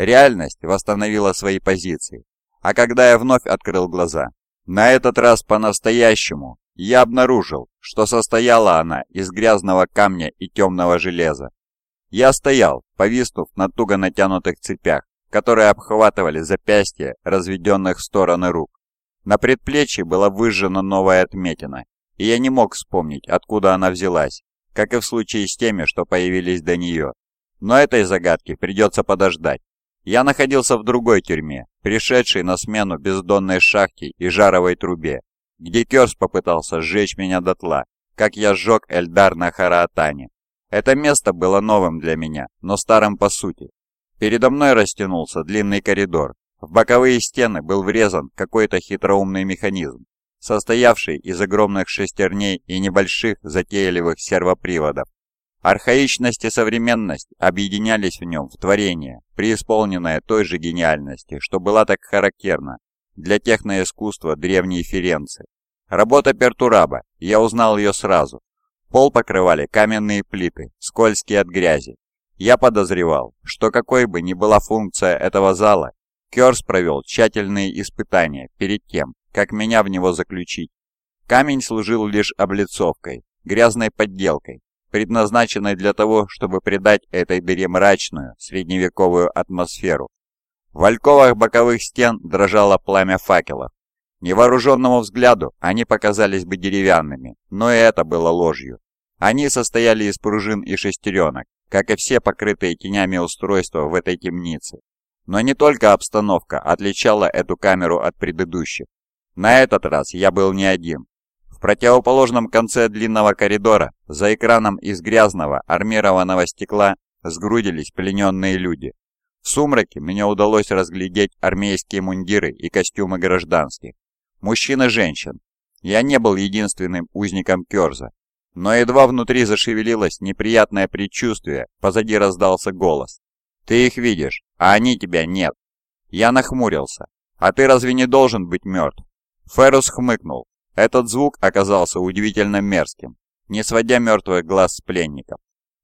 Реальность восстановила свои позиции. А когда я вновь открыл глаза, на этот раз по-настоящему, я обнаружил, что состояла она из грязного камня и темного железа. Я стоял, повиснув на туго натянутых цепях, которые обхватывали запястья разведенных в стороны рук. На предплечье была выжжена новая отметина, и я не мог вспомнить, откуда она взялась, как и в случае с теми, что появились до нее. Но этой загадки придется подождать. Я находился в другой тюрьме, пришедшей на смену бездонной шахте и жаровой трубе, где Керс попытался сжечь меня дотла, как я сжег Эльдар на Хараатане. Это место было новым для меня, но старым по сути. Передо мной растянулся длинный коридор. В боковые стены был врезан какой-то хитроумный механизм, состоявший из огромных шестерней и небольших затейливых сервоприводов. Архаичность и современность объединялись в нем в творение, преисполненное той же гениальности, что была так характерна для техноискусства древней Ференции. Работа Пертураба, я узнал ее сразу. Пол покрывали каменные плиты, скользкие от грязи. Я подозревал, что какой бы ни была функция этого зала, Керс провел тщательные испытания перед тем, как меня в него заключить. Камень служил лишь облицовкой, грязной подделкой, предназначенной для того, чтобы придать этой дыре мрачную, средневековую атмосферу. В альковах боковых стен дрожало пламя факелов. Невооруженному взгляду они показались бы деревянными, но и это было ложью. Они состояли из пружин и шестеренок, как и все покрытые тенями устройства в этой темнице. Но не только обстановка отличала эту камеру от предыдущих. На этот раз я был не один. Противоположном конце длинного коридора, за экраном из грязного армированного стекла, сгрудились плененные люди. В сумраке мне удалось разглядеть армейские мундиры и костюмы гражданских. Мужчин и женщин. Я не был единственным узником Керза. Но едва внутри зашевелилось неприятное предчувствие, позади раздался голос. «Ты их видишь, а они тебя нет». Я нахмурился. «А ты разве не должен быть мертв?» Феррус хмыкнул. Этот звук оказался удивительно мерзким, не сводя мертвых глаз с пленников.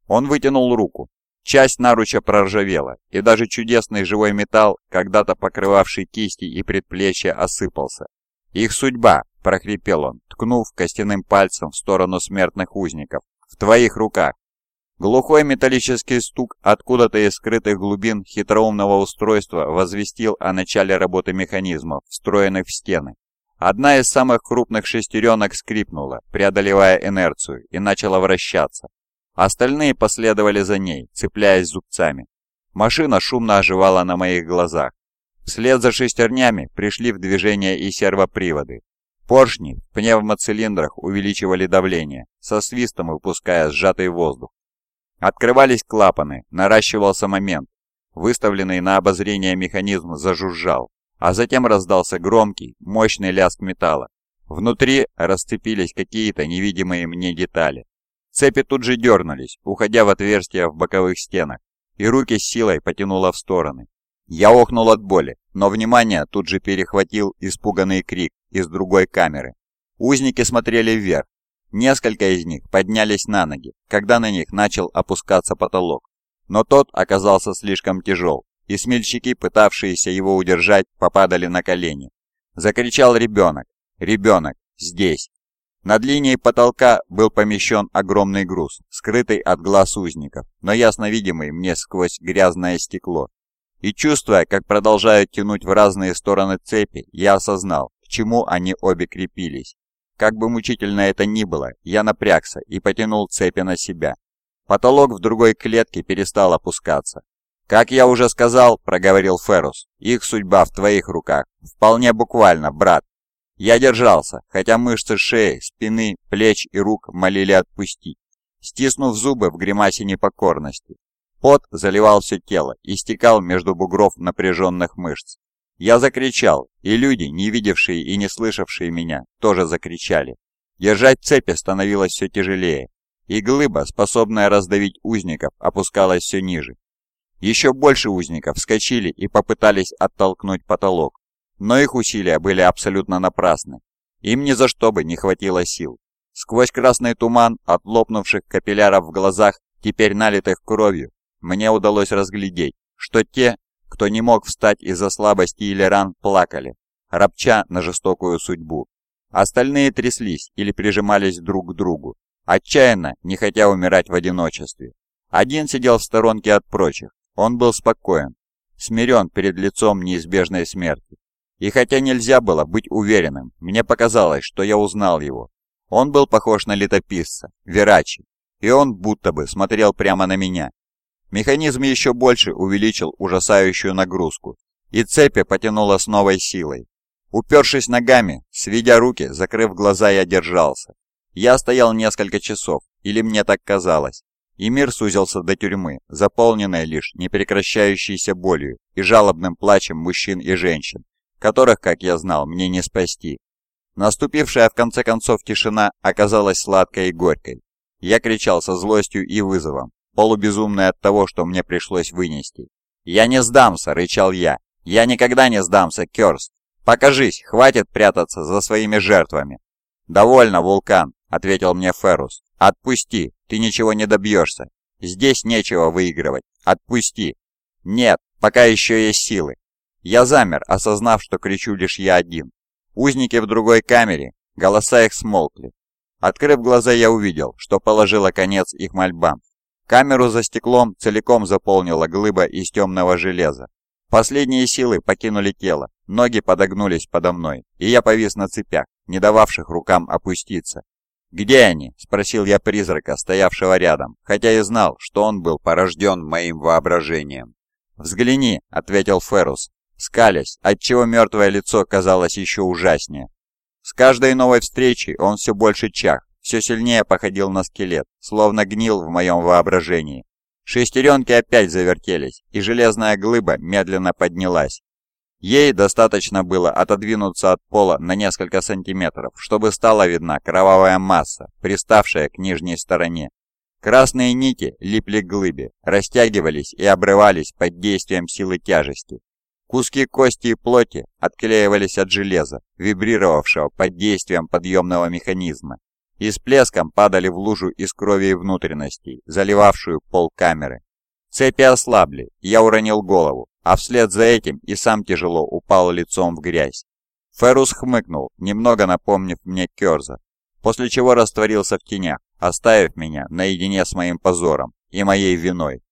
Он вытянул руку. Часть наруча проржавела, и даже чудесный живой металл, когда-то покрывавший кисти и предплечья, осыпался. «Их судьба!» – прохрипел он, ткнув костяным пальцем в сторону смертных узников. «В твоих руках!» Глухой металлический стук откуда-то из скрытых глубин хитроумного устройства возвестил о начале работы механизмов, встроенных в стены. Одна из самых крупных шестеренок скрипнула, преодолевая инерцию, и начала вращаться. Остальные последовали за ней, цепляясь зубцами. Машина шумно оживала на моих глазах. Вслед за шестернями пришли в движение и сервоприводы. Поршни в пневмоцилиндрах увеличивали давление, со свистом выпуская сжатый воздух. Открывались клапаны, наращивался момент. Выставленный на обозрение механизм зажужжал, а затем раздался громкий, мощный лязг металла. Внутри расцепились какие-то невидимые мне детали. Цепи тут же дернулись, уходя в отверстия в боковых стенах, и руки с силой потянуло в стороны. Я охнул от боли, но внимание тут же перехватил испуганный крик из другой камеры. Узники смотрели вверх. Несколько из них поднялись на ноги, когда на них начал опускаться потолок. Но тот оказался слишком тяжел, и смельчаки, пытавшиеся его удержать, попадали на колени. Закричал ребенок. «Ребенок! Здесь!» Над линией потолка был помещен огромный груз, скрытый от глаз узников, но ясно видимый мне сквозь грязное стекло. И чувствуя, как продолжают тянуть в разные стороны цепи, я осознал, к чему они обе крепились. Как бы мучительно это ни было, я напрягся и потянул цепи на себя. Потолок в другой клетке перестал опускаться, «Как я уже сказал», — проговорил Феррус, — «их судьба в твоих руках. Вполне буквально, брат». Я держался, хотя мышцы шеи, спины, плеч и рук молили отпустить, стиснув зубы в гримасе непокорности. Пот заливал все тело и стекал между бугров напряженных мышц. Я закричал, и люди, не видевшие и не слышавшие меня, тоже закричали. Держать цепи становилось все тяжелее, и глыба, способная раздавить узников, опускалась все ниже. Еще больше узников вскочили и попытались оттолкнуть потолок, но их усилия были абсолютно напрасны. Им ни за что бы не хватило сил. Сквозь красный туман от лопнувших капилляров в глазах, теперь налитых кровью, мне удалось разглядеть, что те, кто не мог встать из-за слабости или ран, плакали, ропча на жестокую судьбу. Остальные тряслись или прижимались друг к другу, отчаянно, не хотя умирать в одиночестве. Один сидел в сторонке от прочих, он был спокоен, смирен перед лицом неизбежной смерти. И хотя нельзя было быть уверенным, мне показалось, что я узнал его. Он был похож на летописца, Верачи, и он будто бы смотрел прямо на меня. Механизм еще больше увеличил ужасающую нагрузку, и цепи потянуло с новой силой. Упершись ногами, сведя руки, закрыв глаза, я держался. Я стоял несколько часов, или мне так казалось, и мир сузился до тюрьмы, заполненной лишь непрекращающейся болью и жалобным плачем мужчин и женщин, которых, как я знал, мне не спасти. Наступившая в конце концов тишина оказалась сладкой и горькой. Я кричал со злостью и вызовом, полубезумный от того, что мне пришлось вынести. «Я не сдамся!» — рычал я. «Я никогда не сдамся, Кёрст! Покажись, хватит прятаться за своими жертвами!» «Довольно, вулкан!» — ответил мне Феррус. «Отпусти, ты ничего не добьешься. Здесь нечего выигрывать. Отпусти!» «Нет, пока еще есть силы!» Я замер, осознав, что кричу лишь я один. Узники в другой камере, голоса их смолкли. Открыв глаза, я увидел, что положила конец их мольбам. Камеру за стеклом целиком заполнила глыба из темного железа. Последние силы покинули тело, ноги подогнулись подо мной, и я повис на цепях, не дававших рукам опуститься. «Где они?» – спросил я призрака, стоявшего рядом, хотя и знал, что он был порожден моим воображением. «Взгляни», – ответил Феррус, скалясь, отчего мертвое лицо казалось еще ужаснее. С каждой новой встречей он все больше чах, все сильнее походил на скелет, словно гнил в моем воображении. Шестеренки опять завертелись, и железная глыба медленно поднялась. Ей достаточно было отодвинуться от пола на несколько сантиметров, чтобы стала видна кровавая масса, приставшая к нижней стороне. Красные нити липли к глыбе, растягивались и обрывались под действием силы тяжести. Куски кости и плоти отклеивались от железа, вибрировавшего под действием подъемного механизма, и с плеском падали в лужу из крови и внутренностей, заливавшую пол камеры. Цепи ослабли, я уронил голову, а вслед за этим и сам тяжело упал лицом в грязь. Феррус хмыкнул, немного напомнив мне Керза, после чего растворился в тенях, оставив меня наедине с моим позором и моей виной.